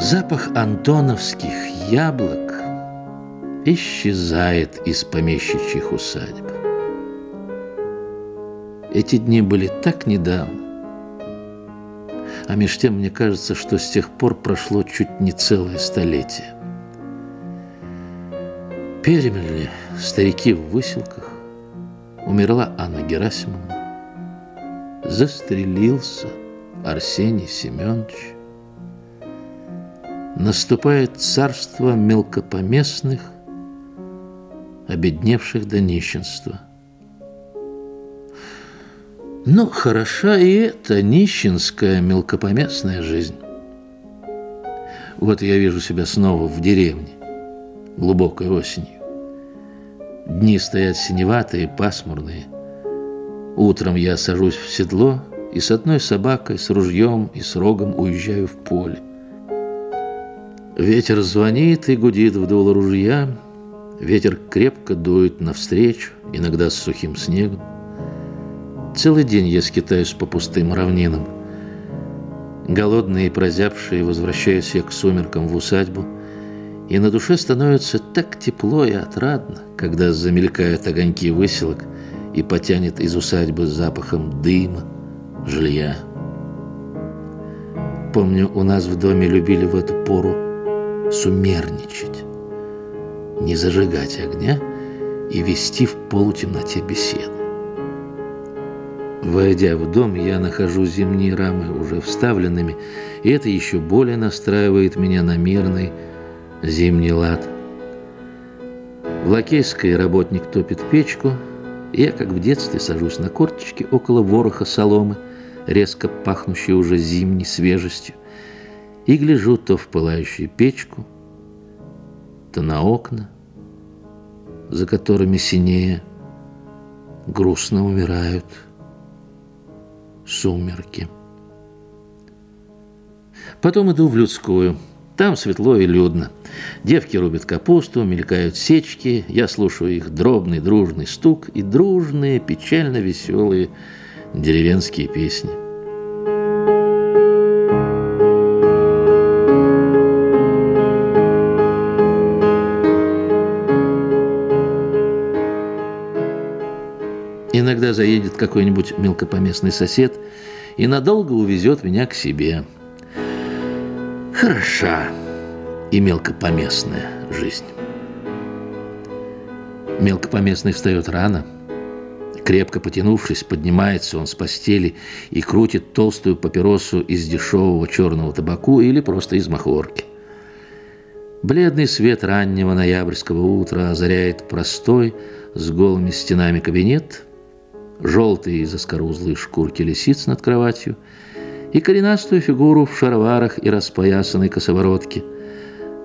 Запах антоновских яблок исчезает из помещичьих усадеб. Эти дни были так недавно, а меж тем мне кажется, что с тех пор прошло чуть не целое столетие. Перемерли старики в выселках, умерла Анна Герасимовна, застрелился Арсений Семенович. Наступает царство мелкопоместных, обедневших до нищенства. Но хороша и эта нищенская мелкопоместная жизнь. Вот я вижу себя снова в деревне, глубокой осенью. Дни стоят синеватые, пасмурные. Утром я сажусь в седло и с одной собакой, с ружьем и с рогом уезжаю в поле. Ветер звонит и гудит в дуло ружья, ветер крепко дует навстречу, иногда с сухим снегом. Целый день я скитаюсь по пустым равнинам. Голодные и прозябшие возвращаюсь я к сумеркам в усадьбу – и на душе становится так тепло и отрадно, когда замелькают огоньки выселок и потянет из усадьбы запахом дыма, жилья. Помню, у нас в доме любили в эту пору сумерничать, не зажигать огня и вести в полутемноте беседы. Войдя в дом, я нахожу зимние рамы уже вставленными, и это еще более настраивает меня на мирный, зимний лад. В лакейской работник топит печку, и я, как в детстве, сажусь на корточки около вороха соломы, резко пахнущей уже зимней свежестью, и гляжу то в пылающую печку, то на окна, за которыми синее грустно умирают сумерки. Потом иду в людскую – там светло и людно. Девки рубят капусту, мелькают сечки. Я слушаю их дробный, дружный стук и дружные, печально веселые деревенские песни. Иногда заедет какой-нибудь мелкопоместный сосед и надолго увезет меня к себе – Хороша и мелкопоместная жизнь. Мелкопоместный встает рано. Крепко потянувшись, поднимается он с постели и крутит толстую папиросу из дешевого черного табаку или просто из махорки. Бледный свет раннего ноябрьского утра озаряет простой с голыми стенами кабинет, желтые заскорузлые шкурки лисиц над кроватью – и коренастую фигуру в шароварах и распоясанной косоворотке,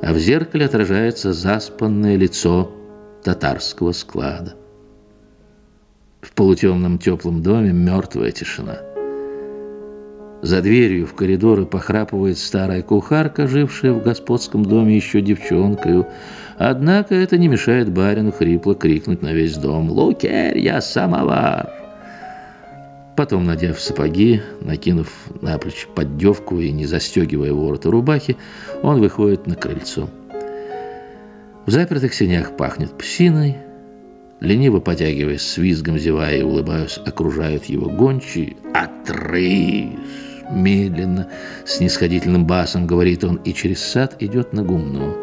а в зеркале отражается заспанное лицо татарского склада. В полутемном теплом доме мертвая тишина. За дверью в коридоры похрапывает старая кухарка, жившая в господском доме еще девчонкою. Однако это не мешает барину хрипло крикнуть на весь дом «Лукерь, я самовар!» Потом, надев сапоги, накинув на плечи поддевку и не застегивая ворота рубахи, он выходит на крыльцо. В запертых сенях пахнет псиной, лениво потягиваясь с визгом, зевая и улыбаясь, окружают его гончие. «Отрыж!» Медленно, с нисходительным басом говорит он, и через сад идет на гумно.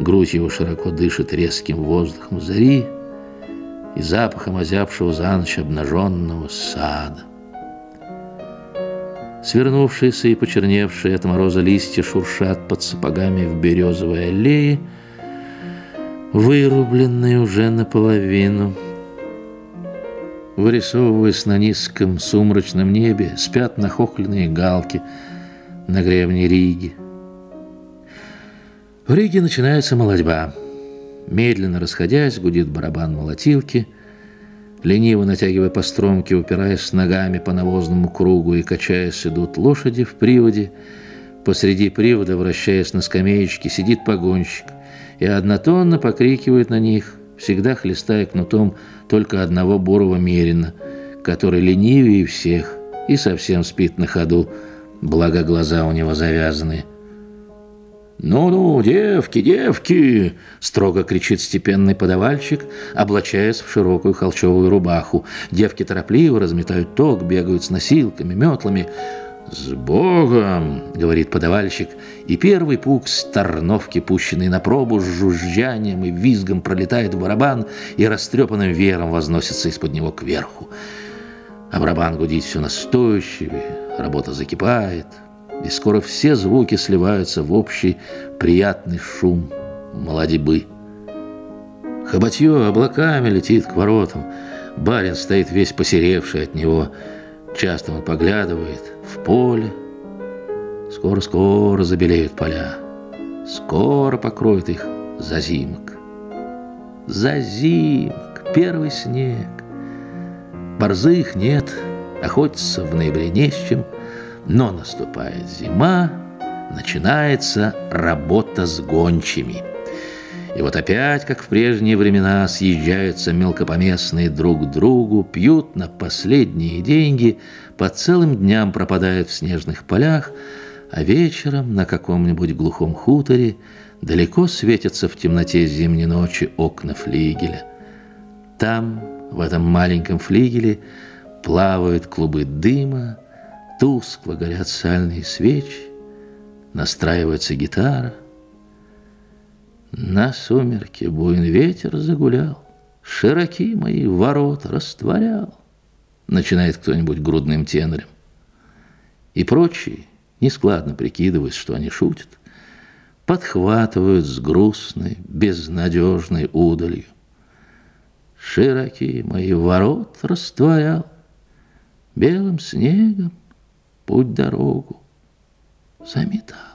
Грудь его широко дышит резким воздухом зари, и запахом озябшего за ночь обнаженного сада. Свернувшиеся и почерневшие от мороза листья шуршат под сапогами в березовой аллее, вырубленные уже наполовину. Вырисовываясь на низком сумрачном небе, спят нахохленные галки на гребне Риги. В Риге начинается молодьба. Медленно расходясь, гудит барабан молотилки, лениво натягивая по стромке, упираясь ногами по навозному кругу и качаясь, идут лошади в приводе. Посреди привода, вращаясь на скамеечке, сидит погонщик и однотонно покрикивает на них, всегда хлестая кнутом только одного бурого мерина, который ленивее всех и совсем спит на ходу, благо глаза у него завязаны. «Ну-ну, девки, девки!» — строго кричит степенный подавальщик, облачаясь в широкую холчевую рубаху. Девки торопливо разметают ток, бегают с носилками, метлами. «С Богом!» — говорит подавальщик, и первый пук с торновки, пущенный на пробу, с жужжанием и визгом пролетает в барабан и растрепанным веером возносится из-под него кверху. А барабан гудит все настойчивее, работа закипает, и скоро все звуки сливаются в общий приятный шум молодебы. Хоботье облаками летит к воротам, барин стоит весь посеревший от него, часто он поглядывает в поле. Скоро-скоро забелеют поля, скоро покроет их зазимок. Зазимок, первый снег. Борзых нет, охотиться в ноябре не с чем, но наступает зима, начинается работа с гончими. И вот опять, как в прежние времена, съезжаются мелкопоместные друг к другу, пьют на последние деньги, по целым дням пропадают в снежных полях, а вечером на каком-нибудь глухом хуторе далеко светятся в темноте зимней ночи окна флигеля. Там, в этом маленьком флигеле, плавают клубы дыма, Тускло горят сальные свечи, настраивается гитара. На сумерке буйный ветер загулял, Широки мои ворота растворял, Начинает кто-нибудь грудным тенорем. И прочие, нескладно прикидываясь, что они шутят, Подхватывают с грустной, безнадежной удалью. Широкие мои ворот растворял белым снегом путь-дорогу заметал.